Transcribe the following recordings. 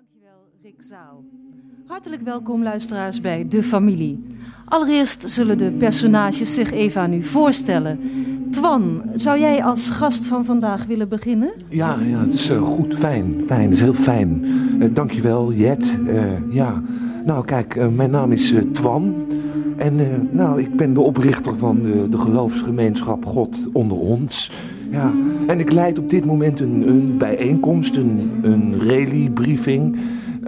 Dankjewel, Rick Zaal. Hartelijk welkom, luisteraars, bij De Familie. Allereerst zullen de personages zich even aan u voorstellen. Twan, zou jij als gast van vandaag willen beginnen? Ja, ja, het is uh, goed, fijn, fijn, is heel fijn. Uh, dankjewel, Jet. Uh, ja, nou kijk, mijn naam is Twan. En nou, ik ben de oprichter van de geloofsgemeenschap God onder ons. Ja, en ik leid op dit moment een, een bijeenkomst, een, een rally-briefing.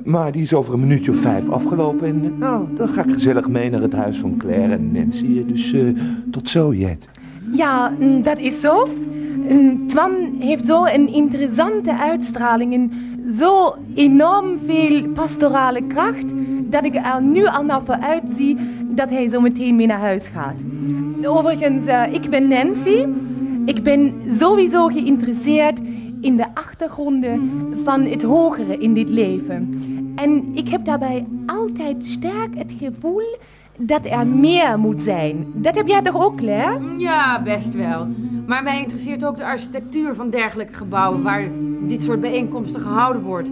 Maar die is over een minuutje of vijf afgelopen. En nou, dan ga ik gezellig mee naar het huis van Claire en Nancy. Dus uh, tot zo, Jet. Ja, dat is zo. Twan heeft zo een interessante uitstraling en zo enorm veel pastorale kracht dat ik er nu al naar vooruit zie dat hij zo meteen mee naar huis gaat. Overigens, ik ben Nancy. Ik ben sowieso geïnteresseerd in de achtergronden van het hogere in dit leven. En ik heb daarbij altijd sterk het gevoel dat er meer moet zijn. Dat heb jij toch ook, Claire? Ja, best wel. Maar mij interesseert ook de architectuur van dergelijke gebouwen waar dit soort bijeenkomsten gehouden wordt.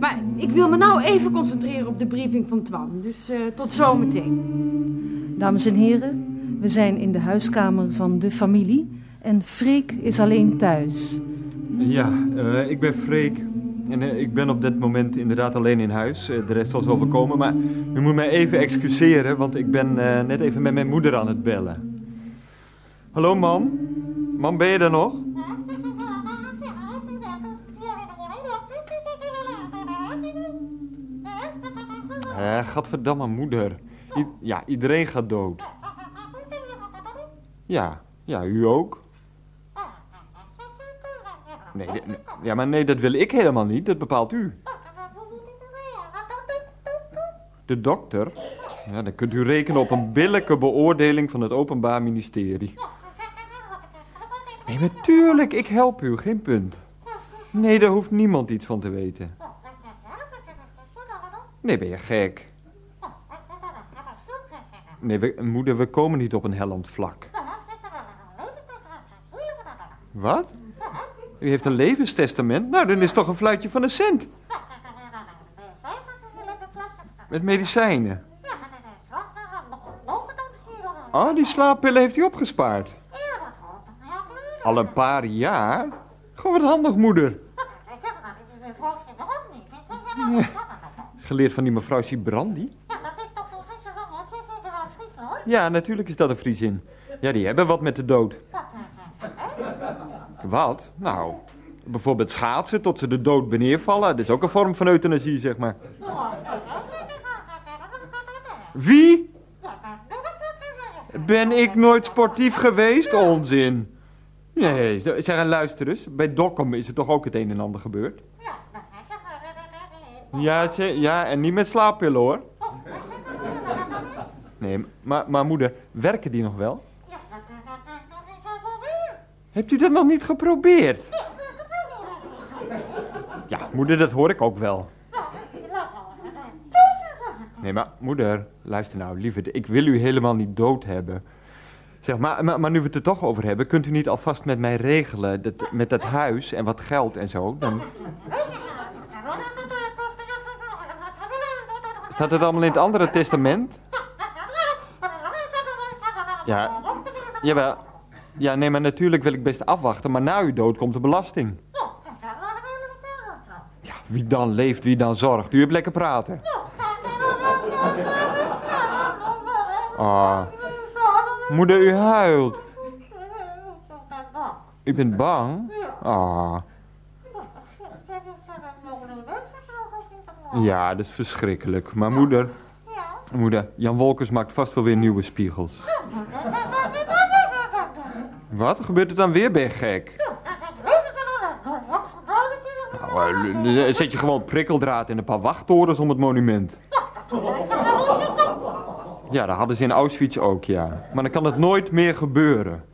Maar ik wil me nou even concentreren op de briefing van Twan. Dus uh, tot zometeen. Dames en heren, we zijn in de huiskamer van de familie en Freek is alleen thuis. Ja, uh, ik ben Freek. En uh, ik ben op dit moment inderdaad alleen in huis. Uh, de rest zal zo voorkomen. Maar u moet mij even excuseren, want ik ben net even met mijn moeder aan het bellen. Hallo, mam? Mam, ben je er nog? Eh, gadverdamme moeder. Ja, iedereen gaat dood. Ja, ja, u ook. Nee, ja, maar nee, dat wil ik helemaal niet. Dat bepaalt u. De dokter? Ja, dan kunt u rekenen op een billijke beoordeling van het Openbaar Ministerie. Nee, natuurlijk, ik help u, geen punt. Nee, daar hoeft niemand iets van te weten. Nee, ben je gek? Nee, we, moeder, we komen niet op een helland vlak. Wat? U heeft een levenstestament? Nou, dan is toch een fluitje van een cent. Met medicijnen. Oh, die slaappillen heeft u opgespaard. Al een paar jaar? Gewoon wat handig, moeder. Geleerd van die mevrouw Sibrandi? Ja, natuurlijk is dat een Friesin. Ja, die hebben wat met de dood. Wat? Nou, bijvoorbeeld schaatsen tot ze de dood beneervallen. Dat is ook een vorm van euthanasie, zeg maar. Wie? Ben ik nooit sportief geweest? Onzin. Nee, zeg en luister eens. Bij Dokkum is er toch ook het een en ander gebeurd? Ja, ja en niet met slaappillen hoor. Nee, maar, maar moeder, werken die nog wel? Hebt u dat nog niet geprobeerd? Ja, moeder, dat hoor ik ook wel. Nee, maar moeder, luister nou, lieve, ik wil u helemaal niet dood hebben. Zeg, maar, maar, maar nu we het er toch over hebben, kunt u niet alvast met mij regelen, dat, met dat huis en wat geld en zo, dan... Staat het allemaal in het andere testament? Ja, jawel. Ja, nee, maar natuurlijk wil ik best afwachten, maar na uw dood komt de belasting. Ja, wie dan leeft, wie dan zorgt. U hebt lekker praten. Ah. Moeder, u huilt. U bent bang? Ah. Ja, dat is verschrikkelijk. Maar moeder... Moeder, Jan Wolkers maakt vast wel weer nieuwe spiegels. Wat? Gebeurt het dan weer, ben je gek? Nou, zet je gewoon prikkeldraad in een paar wachttorens om het monument. Ja, dat hadden ze in Auschwitz ook, ja. Maar dan kan het nooit meer gebeuren.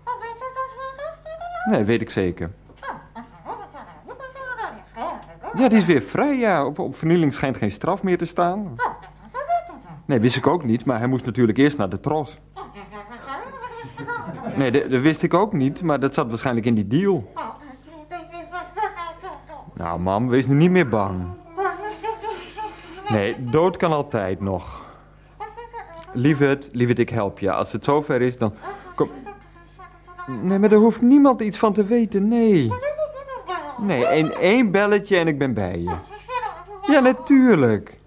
Nee, weet ik zeker. Ja, die is weer vrij, ja. Op, op vernieling schijnt geen straf meer te staan. Nee, wist ik ook niet, maar hij moest natuurlijk eerst naar de tros. Nee, dat, wist ik ook niet, maar dat zat waarschijnlijk in die deal. Nou, mam, wees nu niet meer bang. Nee, dood kan altijd nog. Lieverd, lieverd, ik help je. Als het zover is, dan... Kom. Nee, maar daar hoeft niemand iets van te weten, nee. Nee, één belletje en ik ben bij je. Ja, natuurlijk.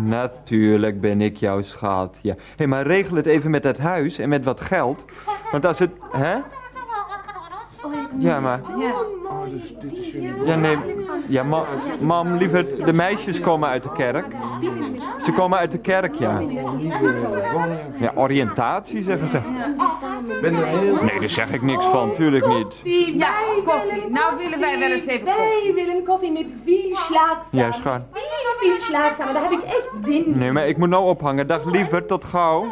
Natuurlijk ben ik jouw schat, ja. Hé, hey, maar regel het even met het huis en met wat geld. Want als het... Hè? Ja, maar... Oh, dus dit is jullie... Ja, nee. Ja, ma mam, lieverd, de meisjes komen uit de kerk. Ze komen uit de kerk, ja. Ja, oriëntatie, zeggen ze. Ben er heel... Nee, daar zeg ik niks van, tuurlijk niet. Ja, koffie. Nou willen wij wel eens even koffie. Wij willen koffie met veel slaagzaam. Ja, schat. Veel slaagzaam. Daar heb ik echt zin in. Nee, maar ik moet nou ophangen. Dag, lieverd, tot gauw.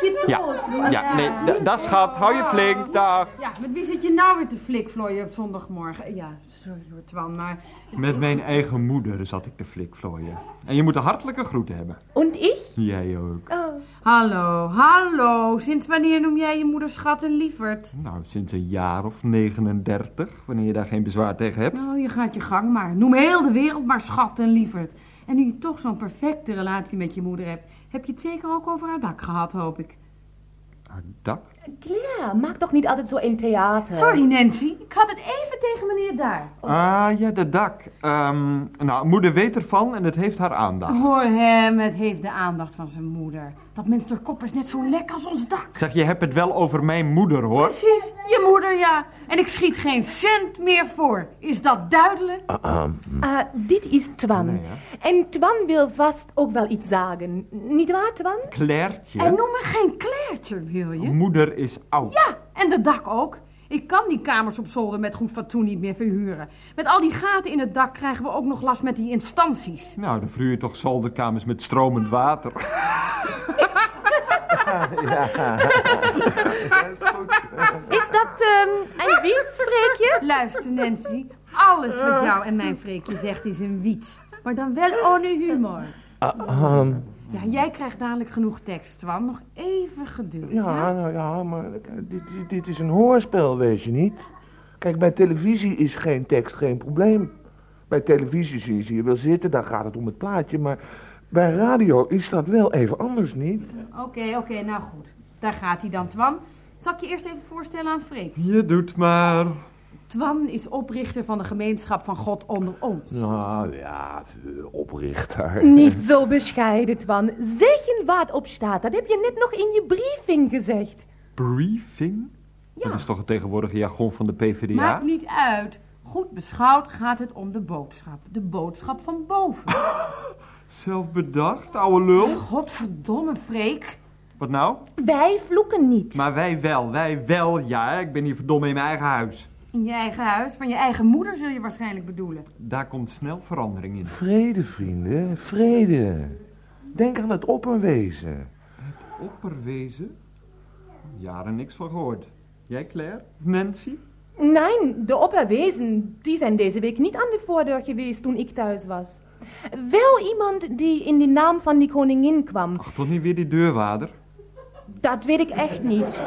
Je Ja, troost. ja, nee, da- dag schat, hou je flink, dag. Ja, met wie zit je nou weer te flikvlooien op zondagmorgen? Ja, sorry hoor, Twan, maar... Met mijn eigen moeder zat ik te flikvlooien. En je moet een hartelijke groet hebben. En ik? Jij ook. Oh. Hallo, hallo. Sinds wanneer noem jij je moeder schat en lieverd? Nou, sinds een jaar of 39, wanneer je daar geen bezwaar tegen hebt. Nou, je gaat je gang maar. Noem heel de wereld maar schat en lieverd. En nu je toch zo'n perfecte relatie met je moeder hebt, heb je het zeker ook over haar dak gehad, hoop ik. Haar dak? Claire, maak toch niet altijd zo in theater. Sorry, Nancy. Ik had het even tegen meneer daar. Ah, ja, de dak. Ehm, nou, moeder weet ervan en het heeft haar aandacht. Hoor hem, het heeft de aandacht van zijn moeder. Dat mens kop is net zo lek als ons dak. Zeg, je hebt het wel over mijn moeder, hoor. Precies, je moeder ja. En ik schiet geen cent meer voor. Is dat duidelijk? Ah, dit is Twan. Nee, en Twan wil vast ook wel iets zeggen. Niet waar, Twan? Clairtje. En noem me geen kleertje, wil je? Moeder is oud. Ja, en de dak ook. Ik kan die kamers op zolder met goed fatsoen niet meer verhuren. Met al die gaten in het dak krijgen we ook nog last met die instanties. Nou, dan verhuur je toch zolderkamers met stromend water. Is dat ehm, een wietspreekje? Luister, Nancy. Alles wat jou en mijn Freekje zegt is een wiets. Maar dan wel ohne humor. Ja, jij krijgt dadelijk genoeg tekst, Twan. Nog even geduld. Ja, nou ja, maar dit, dit, dit is een hoorspel, weet je niet? Kijk, bij televisie is geen tekst geen probleem. Bij televisie zie je, zie je wel zitten, daar gaat het om het plaatje, maar bij radio is dat wel even anders, niet? Oké, oké, nou goed. Daar gaat hij dan, Twan. Zal ik je eerst even voorstellen aan Freek? Je doet maar. Twan is oprichter van de gemeenschap van God onder ons. Nou ja, oprichter. Niet zo bescheiden, Twan. Zeggen wat op staat. Dat heb je net nog in je briefing gezegd. Briefing? Ja. Dat is toch het tegenwoordige jargon van de PvdA? Maakt niet uit. Goed beschouwd gaat het om de boodschap. De boodschap van boven. Zelf bedacht, ouwe lul. Godverdomme, Freek. Wat nou? Wij vloeken niet. Maar wij wel, wij wel, ja. Ik ben hier verdomme in mijn eigen huis. In je eigen huis, van je eigen moeder zul je waarschijnlijk bedoelen. Daar komt snel verandering in. Vrede, vrienden, vrede. Denk aan het opperwezen. Opperwezen? Jaren niks van gehoord. Jij, Claire? Nancy? Nee, de opperwezen, die zijn deze week niet aan de voordeur geweest toen ik thuis was. Wel iemand die in de naam van die koningin kwam. Ach, toch niet weer die deurwaarder? Dat weet ik echt niet.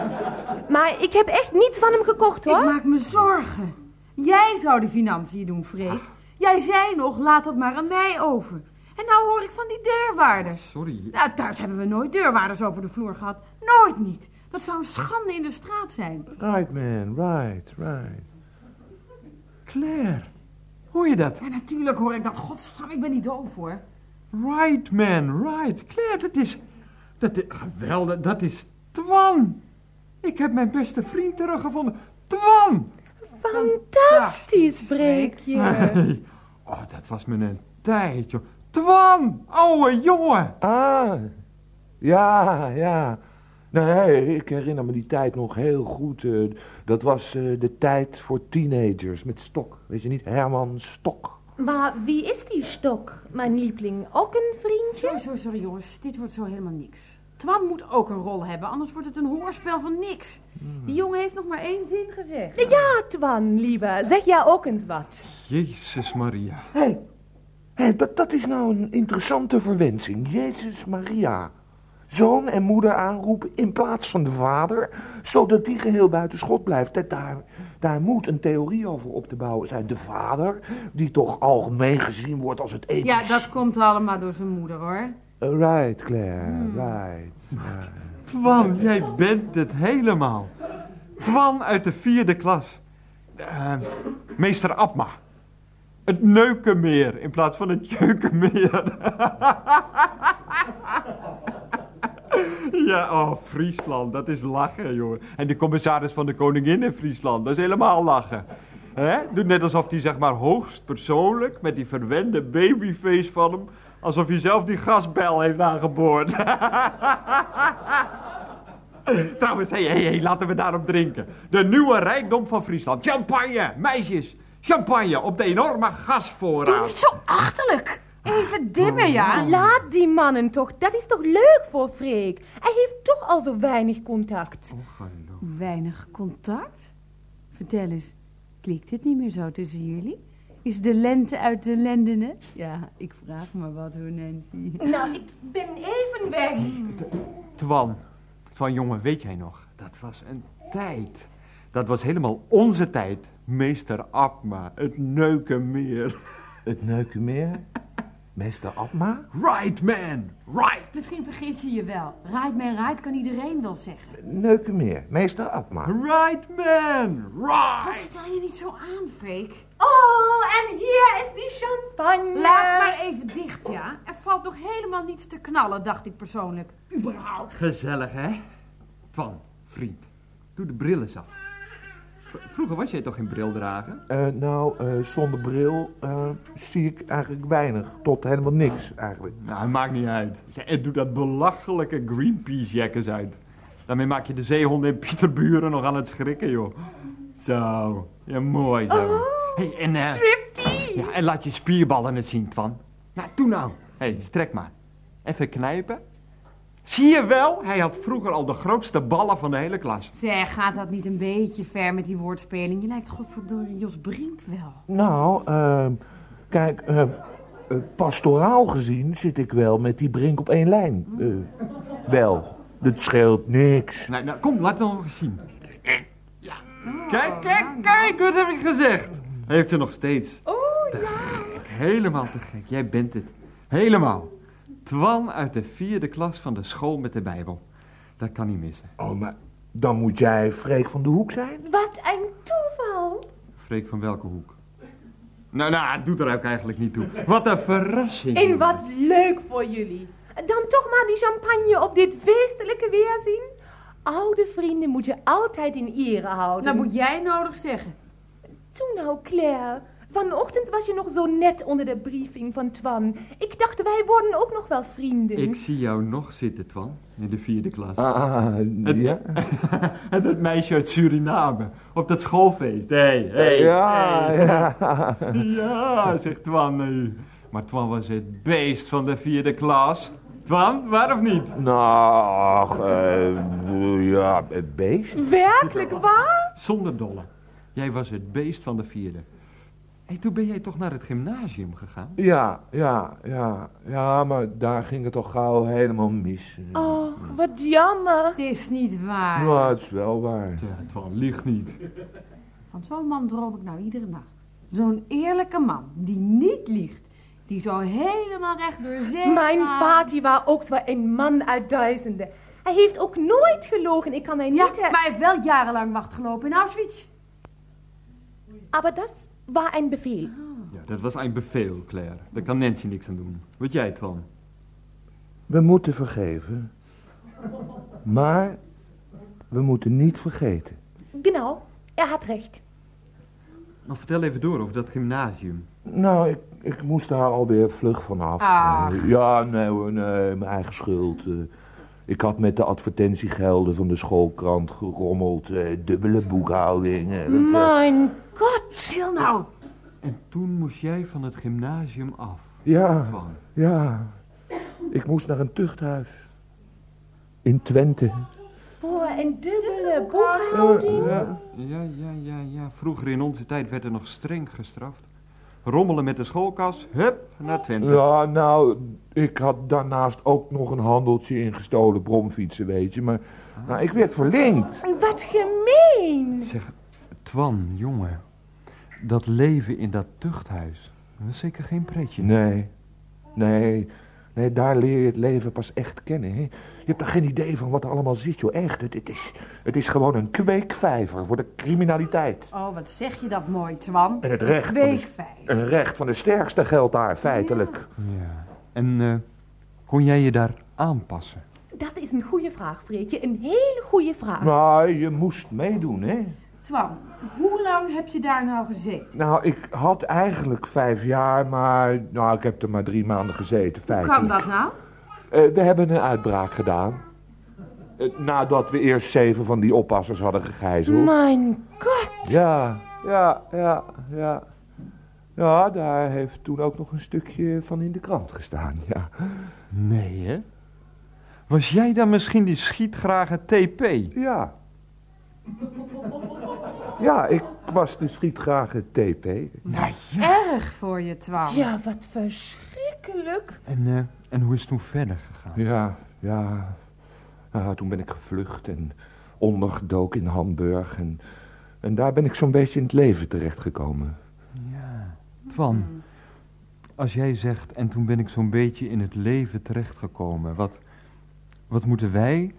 Maar ik heb echt niets van hem gekocht, Ik hoor. maak me zorgen. Jij zou de financiën doen, Freek. Jij zei nog, laat dat maar aan mij over. En nou hoor ik van die deurwaarders. Sorry. Nou, thuis hebben we nooit deurwaarders over de vloer gehad. Nooit niet. Dat zou een schande in de straat zijn. Right, man, right, right. Claire, hoor je dat? Ja, natuurlijk hoor ik dat. Godsam, ik ben niet doof hoor. Right, man, right. Claire, dat is... Dat is geweldig, dat is Twan. Ik heb mijn beste vriend teruggevonden. Twan! Fantastisch, spreekje. Hey. Oh, dat was me een tijd, joh. Twan, ouwe jongen. Ah, ja, ja. Nee, ik herinner me die tijd nog heel goed. eh, dat was eh, de tijd voor teenagers met Stok. Weet je niet, Herman Stok. Maar wie is die stok, mijn lieveling? Ook een vriendje? Sorry, sorry, sorry jongens. Dit wordt zo helemaal niks. Twan moet ook een rol hebben, anders wordt het een hoorspel van niks. Die jongen heeft nog maar één zin gezegd. Ja, Twan, lieve. Zeg jij ook eens wat. Jezus Maria. Hé, hey, hey, dat, dat is nou een interessante verwensing. Jezus Maria. Zoon en moeder aanroepen in plaats van de vader, zodat die geheel buiten schot blijft. Dat daar, Daar moet een theorie over op te bouwen zijn. De vader, die toch algemeen gezien wordt als het ethisch... Ja, dat komt allemaal door zijn moeder, hoor. Uh, right, Claire, right. right. Twan, jij bent het helemaal. Twan uit de vierde klas. Uh, meester Abma. Het Neukenmeer in plaats van het Jeukenmeer. ja, oh, Friesland, dat is lachen, joh. En de commissaris van de koningin in Friesland, dat is helemaal lachen. He? Doet net alsof hij zeg maar hoogst persoonlijk met die verwende babyface van hem... alsof hij zelf die gasbel heeft aangeboord. Trouwens, hé, hé, hé, laten we daarop drinken. De nieuwe rijkdom van Friesland. Champagne, meisjes. Champagne op de enorme gasvoorraad. Doe niet zo achterlijk. Even dimmen, ja. Laat die mannen toch. Dat is toch leuk voor Freek. Hij heeft toch al zo weinig contact. Oh, weinig contact? Vertel eens, klikt het niet meer zo tussen jullie? Is de lente uit de lendenen? Ja, ik vraag maar wat hoor, Nancy. Nou, ik ben even weg. Twan, Twan jongen, weet jij nog? Dat was een tijd. Dat was helemaal onze tijd. Meester Abma, het Neukenmeer. Het Neukenmeer? Meester Abma? Right, man, right. Misschien vergis je je wel. Right, man, right kan iedereen wel zeggen. Neukenmeer, meester Abma. Right, man, right. Stel je niet zo aan, Freek. Oh, en hier is die champagne. Laat maar even dicht, ja. Er valt nog helemaal niets te knallen, dacht ik persoonlijk. Überhaupt. Gezellig, hè? Twan, vriend, doe de bril eens af. Vroeger was jij toch geen bril dragen? Uh, nou, uh, zonder bril uh, zie ik eigenlijk weinig. Tot helemaal niks, eigenlijk. Nou, maakt niet uit. Het doet dat belachelijke Greenpeace-jackers uit. Daarmee maak je de zeehonden in Pieterburen nog aan het schrikken, joh. Zo, ja, mooi zo. Oh, hey, en, uh, striptease. Ja, en laat je spierballen het zien, Twan. Nou, doe nou. Hé, hey, strek maar. Even knijpen. Zie je wel? Hij had vroeger al de grootste ballen van de hele klas. Zeg, gaat dat niet een beetje ver met die woordspeling? Je lijkt godverdorie Jos Brink wel. Nou, uh, kijk, uh, uh, pastoraal gezien zit ik wel met die Brink op één lijn. wel, dat scheelt niks. Nou, nou kom, laat het nog eens zien. Ja. Kijk, kijk, kijk, wat heb ik gezegd? Hij heeft ze nog steeds. Oh, te ja. gek, helemaal te gek. Jij bent het. Helemaal. Twan uit de vierde klas van de school met de Bijbel. Dat kan niet missen. Oh, maar dan moet jij Freek van de Hoek zijn? Wat een toeval. Freek van welke hoek? Nou, nou, het doet er ook eigenlijk niet toe. Wat een verrassing. En wat leuk voor jullie. Dan toch maar die champagne op dit feestelijke weerzien. Oude vrienden moet je altijd in ere houden. Dat moet jij nodig zeggen. Toen nou, Claire. Vanochtend was je nog zo net onder de briefing van Twan. Ik dacht, wij worden ook nog wel vrienden. Ik zie jou nog zitten, Twan, in de vierde klas. Ah, ja? en dat meisje uit Suriname, op dat schoolfeest. Hé, hey, hey, ja, hey. ja. ja, zegt Twan nu. Maar Twan was het beest van de vierde klas. Twan, waar of niet? Nou, ach, uh, ja, het beest. Werkelijk waar? Zonder dolle. Jij was het beest van de vierde. Hé, hey, toen ben jij toch naar het gymnasium gegaan? Ja, ja, ja. Ja, maar daar ging het toch gauw helemaal mis. Oh, wat jammer. Het is niet waar. Nou, het is wel waar. Ja, Twan liegt niet. Van zo'n man droom ik nou iedere nacht. Zo'n eerlijke man, die niet liegt. Die zo helemaal recht door zee Mijn vader was ook een man uit duizenden. Hij heeft ook nooit gelogen. Ik kan mij niet... Ja, maar hij heeft wel jarenlang wacht gelopen in Auschwitz. Aber das war ein Befehl. Ja, dat was een bevel, Claire. Daar kan Nancy niks aan doen. Wat jij, Twan? We moeten vergeven. Maar we moeten niet vergeten. Genau, er hat recht. Maar vertel even door over dat gymnasium. Nou, ik, ik moest daar alweer vlug vanaf. Ach. Eh, Ja, nee hoor, nee, mijn eigen schuld. Eh, ik had met de advertentiegelden van de schoolkrant gerommeld. eh, dubbele boekhouding. eh, Gott. Stil nou. En toen moest jij van het gymnasium af, ja, Twan. ja. Ik moest naar een tuchthuis. In Twente. Voor een dubbele boekhouding. Ja. Ja, ja, ja, ja. Vroeger in onze tijd werd er nog streng gestraft. Rommelen met de schoolkas, hup, naar Twente. Ja, nou, ik had daarnaast ook nog een handeltje in gestolen bromfietsen, weet je. Maar nou, ik werd verlinkt. Wat gemeen. Zeg, Twan, jongen. Dat leven in dat tuchthuis. Dat is zeker geen pretje. Nee, nee, nee, daar leer je het leven pas echt kennen. Hè? Je hebt er geen idee van wat er allemaal zit, joh. Echt, het, het, is, het is gewoon een kweekvijver voor de criminaliteit. Oh, wat zeg je dat mooi, Twan. En het recht van de, Weekvijf. een recht van de sterkste geldt daar, feitelijk. Ja. En eh, kon jij je daar aanpassen? Dat is een goede vraag, Freekje. Een hele goede vraag. Nou, je moest meedoen, hè. Twan, hoe lang heb je daar nou gezeten? Nou, ik had eigenlijk vijf jaar, maar nou, ik heb er maar drie maanden gezeten, Hoe kan dat nou? Eh, we hebben een uitbraak gedaan. Eh, nadat we eerst zeven van die oppassers hadden gegijzeld. Mijn god. Ja, ja, ja, ja. Ja, daar heeft toen ook nog een stukje van in de krant gestaan, ja. Nee, hè? Was jij dan misschien die schietgrage TP? Ja. Ja, ik was de schietgrage TP. Nou ja. Erg voor je, Twan. Ja, wat verschrikkelijk. En, eh, en hoe is het toen verder gegaan? Ja, ja. Ja, toen ben ik gevlucht en ondergedoken in Hamburg. En, en daar ben ik zo'n beetje in het leven terechtgekomen. Ja. Twan, als jij zegt, en toen ben ik zo'n beetje in het leven terechtgekomen, wat, wat moeten wij,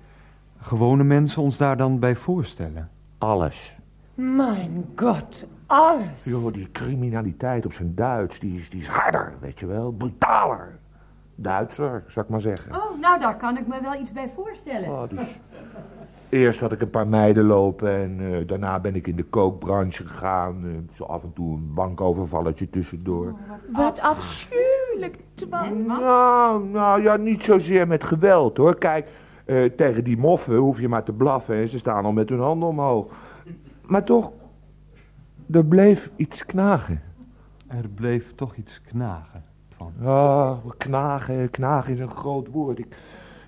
gewone mensen, ons daar dan bij voorstellen? Alles. Mijn god, alles. Joh, die criminaliteit op zijn Duits, die is, die is harder, weet je wel. Brutaler. Duitser, zou ik maar zeggen. Oh, nou, daar kan ik me wel iets bij voorstellen. Oh, dus eerst had ik een paar meiden lopen en eh, daarna ben ik in de kookbranche gegaan. eh, zo af en toe een bankovervalletje tussendoor. Wat afschuwelijk, Twan. Nou, nou ja, niet zozeer met geweld hoor. Kijk, eh, tegen die moffen hoef je maar te blaffen en ze staan al met hun handen omhoog. Maar toch, er bleef iets knagen. Er bleef toch iets knagen, Twan. Ah, knagen, knagen is een groot woord. Ik,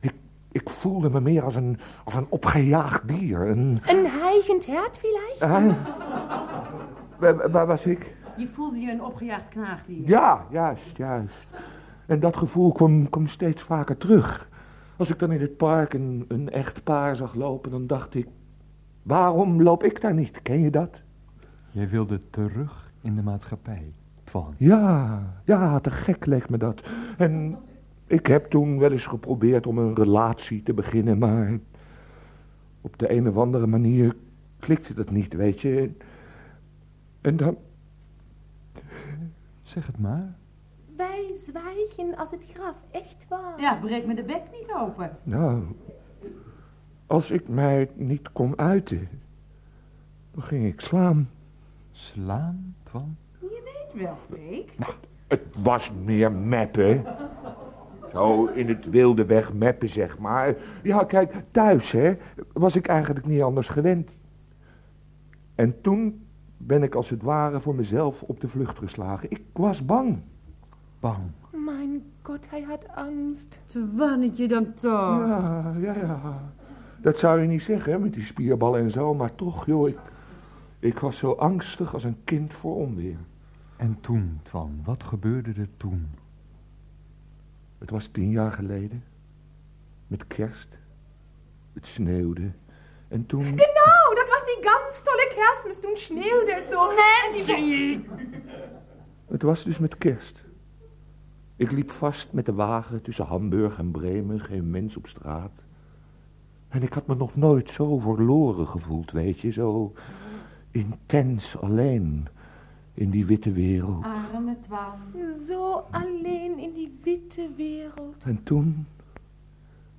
ik, ik voelde me meer als een, als een opgejaagd dier. Een, Een heigend hert vielleicht? Waar, waar was ik? Je voelde je een opgejaagd knaagdier. Ja, juist, juist. En dat gevoel kwam, kwam steeds vaker terug. Als ik dan in het park een, een echt paar zag lopen, dan dacht ik... Waarom loop ik daar niet? Ken je dat? Jij wilde terug in de maatschappij, Twan. Ja, ja, te gek leek me dat. En ik heb toen wel eens geprobeerd om een relatie te beginnen, maar... Op de een of andere manier klikte dat niet, weet je. En dan... Zeg het maar. Wij zwijgen als het graf echt waar. Ja, breek me de bek niet open. Nou, als ik mij niet kon uiten, dan ging ik slaan. Slaan, Twan? Je weet wel, Freek. Het was meer meppen. Zo in het wilde weg meppen, zeg maar. Ja, kijk, thuis, hè, was ik eigenlijk niet anders gewend. En toen ben ik als het ware voor mezelf op de vlucht geslagen. Ik was bang. Bang. Mijn god, hij had angst. Twannetje dan toch. Ja, ja, ja. Dat zou je niet zeggen, hè, met die spierballen en zo, maar toch, joh, ik, ik was zo angstig als een kind voor onweer. En toen, Twan, wat gebeurde er toen? Het was tien jaar geleden. Met kerst. Het sneeuwde. En toen... Genau, dat was die ganz tolle Kerstmis. Toen sneeuwde het zo. Nancy! Het was dus met kerst. Ik liep vast met de wagen tussen Hamburg en Bremen, geen mens op straat. En ik had me nog nooit zo verloren gevoeld, weet je, zo intens alleen in die witte wereld. Arme Twan. Zo alleen in die witte wereld. En toen,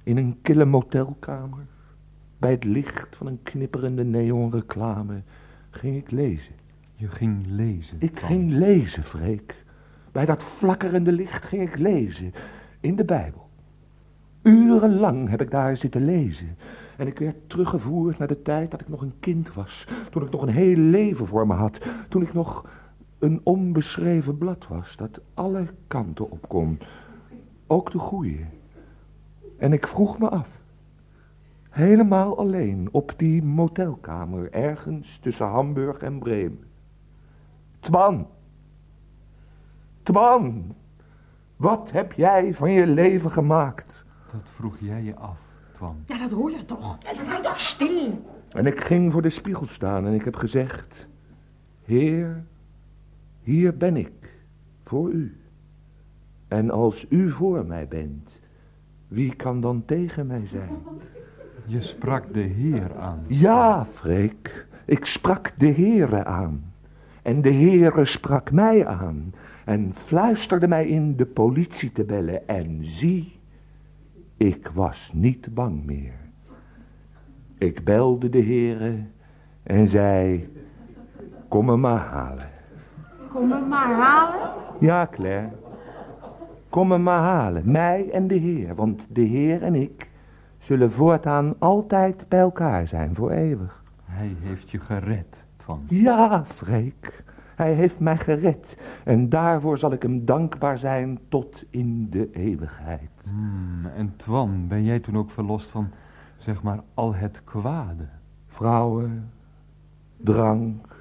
in een kille motelkamer, bij het licht van een knipperende neonreclame, ging ik lezen. Je ging lezen, Ik Twan. ging lezen, Freek. Bij dat flakkerende licht ging ik lezen. In de Bijbel. Urenlang heb ik daar zitten lezen. En ik werd teruggevoerd naar de tijd dat ik nog een kind was. Toen ik nog een heel leven voor me had. Toen ik nog een onbeschreven blad was. Dat alle kanten op kon. Ook de goeie. En ik vroeg me af. Helemaal alleen op die motelkamer. Ergens tussen Hamburg en Bremen. Twan. Twan. Wat heb jij van je leven gemaakt? Dat vroeg jij je af, Twan. Ja, dat hoor je toch. Sei doch stil. En ik ging voor de spiegel staan en ik heb gezegd... Heer, hier ben ik, voor u. En als u voor mij bent, wie kan dan tegen mij zijn? Je sprak de Heer aan. Ja, Freek, ik sprak de Heere aan. En de Heere sprak mij aan en fluisterde mij in de politie te bellen. En zie, ik was niet bang meer. Ik belde de Heere en zei, kom me maar halen. Kom me maar halen. Ja, Claire. Kom me maar halen, mij en de Heer, want de Heer en ik zullen voortaan altijd bij elkaar zijn, voor eeuwig. Hij heeft je gered, Twan. Ja, Freek, hij heeft mij gered en daarvoor zal ik hem dankbaar zijn tot in de eeuwigheid. Hmm, en Twan, ben jij toen ook verlost van, zeg maar, al het kwade? Vrouwen, drank,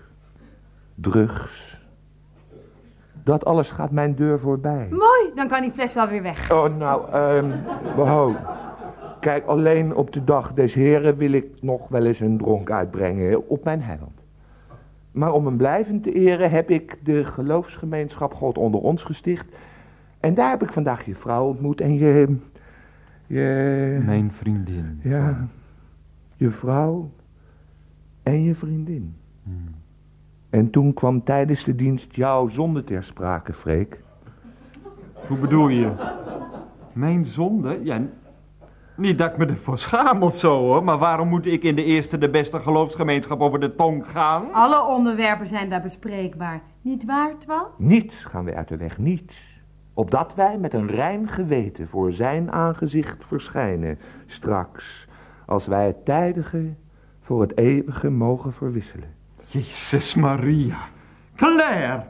drugs. Dat alles gaat mijn deur voorbij. Mooi, dan kan die fles wel weer weg. Oh, nou, ehm, behoud. Kijk, alleen op de dag des heren wil ik nog wel eens een dronk uitbrengen op mijn heiland. Maar om hem blijvend te eren heb ik de geloofsgemeenschap God onder ons gesticht. En daar heb ik vandaag je vrouw ontmoet en je... je Mijn vriendin. ja, je vrouw en je vriendin. Hmm. En toen kwam tijdens de dienst jouw zonde ter sprake, Freek. Hoe bedoel je? Mijn zonde? Ja, niet dat ik me ervoor schaam of zo hoor, maar waarom moet ik in de eerste de beste geloofsgemeenschap over de tong gaan? Alle onderwerpen zijn daar bespreekbaar. Niet waar, Twan? Niets gaan wij uit de weg, niets. Opdat wij met een rein geweten voor zijn aangezicht verschijnen, straks, als wij het tijdige voor het eeuwige mogen verwisselen. Jezus Maria. Claire.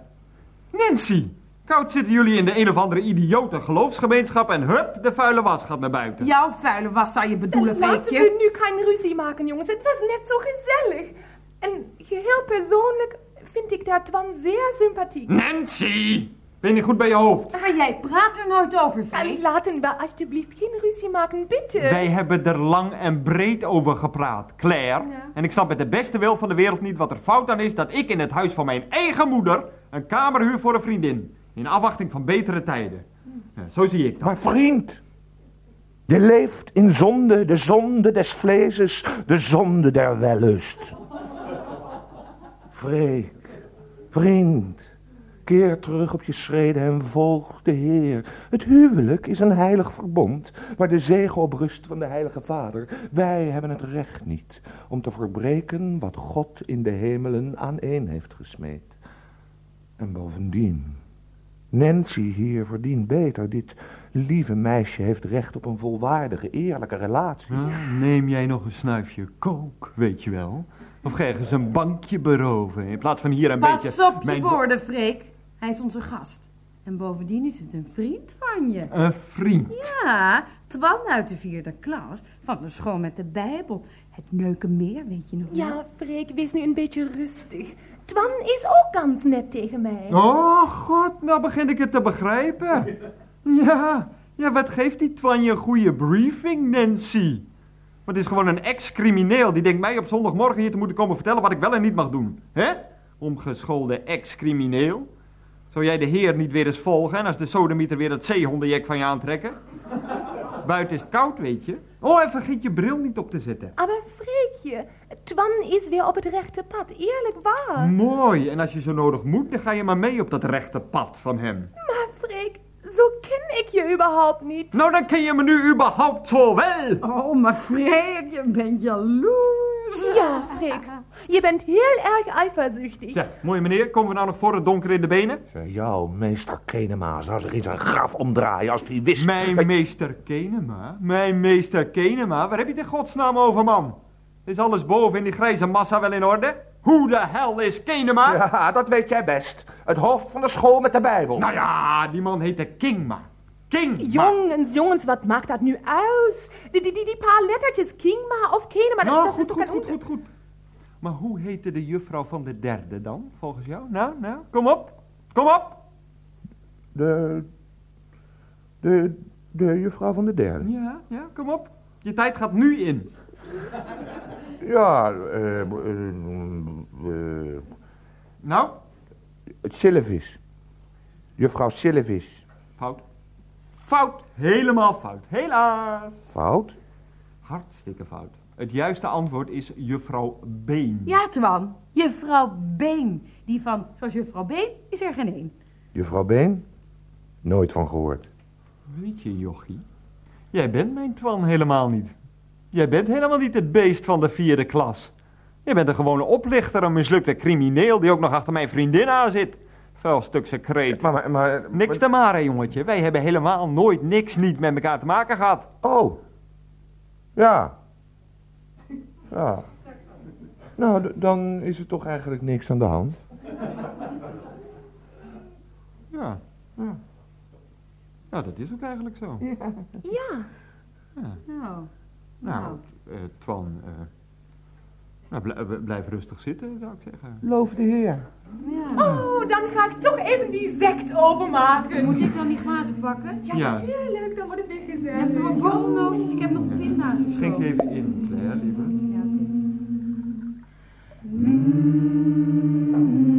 Nancy. Koud zitten jullie in de een of andere idiote geloofsgemeenschap en hup, de vuile was gaat naar buiten. Jouw vuile was zou je bedoelen, Laten Freekje. we nu geen ruzie maken, jongens. Het was net zo gezellig. En geheel persoonlijk vind ik daar Twan zeer sympathiek. Nancy. Ben je goed bij je hoofd? Ah, jij praat er nooit over, En Freek. laten we alsjeblieft geen ruzie maken, bitte. Wij hebben er lang en breed over gepraat, Claire. Ja. En ik snap met de beste wil van de wereld niet wat er fout aan is dat ik in het huis van mijn eigen moeder een kamer huur voor een vriendin. In afwachting van betere tijden. Ja, zo zie ik dat. Maar vriend, je leeft in zonde, de zonde des vleeses, de zonde der wellust. Freek, vriend, keer terug op je schreden en volg de Heer. Het huwelijk is een heilig verbond, waar de zegen op rust van de Heilige Vader. Wij hebben het recht niet om te verbreken wat God in de hemelen aan één heeft gesmeed. En bovendien, Nancy hier verdient beter. Dit lieve meisje heeft recht op een volwaardige, eerlijke relatie. Ja, neem jij nog een snuifje kook, weet je wel? Of ga ergens een bankje beroven in plaats van hier een Pas beetje... op je mijn- woorden, Freek. Hij is onze gast. En bovendien is het een vriend van je. Een vriend. Ja, Twan uit de vierde klas. Van de school met de Bijbel. Het Neukenmeer, weet je nog wel? Ja, Freek, wees nu een beetje rustig. Twan is ook ganz net tegen mij. Oh god, nou begin ik het te begrijpen. Ja, ja, wat geeft die Twan je een goede briefing, Nancy? Want het is gewoon een ex-crimineel die denkt mij op zondagmorgen hier te moeten komen vertellen wat ik wel en niet mag doen. Hè? Omgeschoolde ex-crimineel. Zou jij de heer niet weer eens volgen en als de sodemieter weer het zeehondenjek van je aantrekken? Buiten is het koud, weet je. Oh, en vergeet je bril niet op te zetten. Maar Freekje, Twan is weer op het rechte pad, eerlijk waar. Mooi, en als je zo nodig moet, dan ga je maar mee op dat rechte pad van hem. Maar Freek, zo ken ik je überhaupt niet. Nou, dan ken je me nu überhaupt zo wel. Oh, maar Freek, je bent jaloers. Ja, Freek, je bent heel erg eifersüchtig. Zeg, mooie meneer, komen we nou nog voor het donker in de benen? Jouw meester Kenema zou zich in zijn graf omdraaien als hij wist... Mijn meester Kenema? Mijn meester Kenema? Waar heb je het in godsnaam over, man? Is alles boven in die grijze massa wel in orde? Hoe de hel is Kenema? Ja, dat weet jij best. Het hoofd van de school met de Bijbel. Nou ja, die man heette Kingma. Kingma. Jongens, jongens, wat maakt dat nu uit? Die, die, die, die paar lettertjes, Kingma of Kenema, dat, Nou, dat is goed, goed, goed, goed, goed. Maar hoe heette de juffrouw van de derde dan, volgens jou? Nou, nou, kom op. Kom op. De... De... De juffrouw van de derde. Ja, ja, kom op. Je tijd gaat nu in. Ja, eh... eh, eh, Nou, Het Sylvis. Juffrouw Sylvis. fout. Fout. Helemaal fout. Helaas. Fout? Hartstikke fout. Het juiste antwoord is juffrouw Been. Ja, Twan. Juffrouw Been. Die van, zoals juffrouw Been, is er geen één. Juffrouw Been? Nooit van gehoord. Weet je, jochie, jij bent mijn Twan helemaal niet. Jij bent helemaal niet het beest van de vierde klas. Jij bent een gewone oplichter, een mislukte crimineel die ook nog achter mijn vriendin aan zit. Vuil stuk secreet. Maar, maar, maar Niks te maren, jongetje. Wij hebben helemaal nooit niks niet met elkaar te maken gehad. Oh. Ja. Ja. Nou, dan is er toch eigenlijk niks aan de hand. Ja, ja. Ja, dat is ook eigenlijk zo. Ja. Ja. Nou. Nou, nou. Eh, Twan, uh, nou, blijf rustig zitten, zou ik zeggen. Loof de heer. Ja. Oh, dan ga ik toch even die sect openmaken. Moet ik dan die glazen pakken? Ja, ja. natuurlijk, dan wordt het weer gezellig. Heb nog wat nou ik heb nog een pint naast. Schenk even in, Claire, liever. Ja, oké. Mm.